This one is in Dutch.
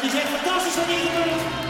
die zijn fantastisch van hier gebeurd.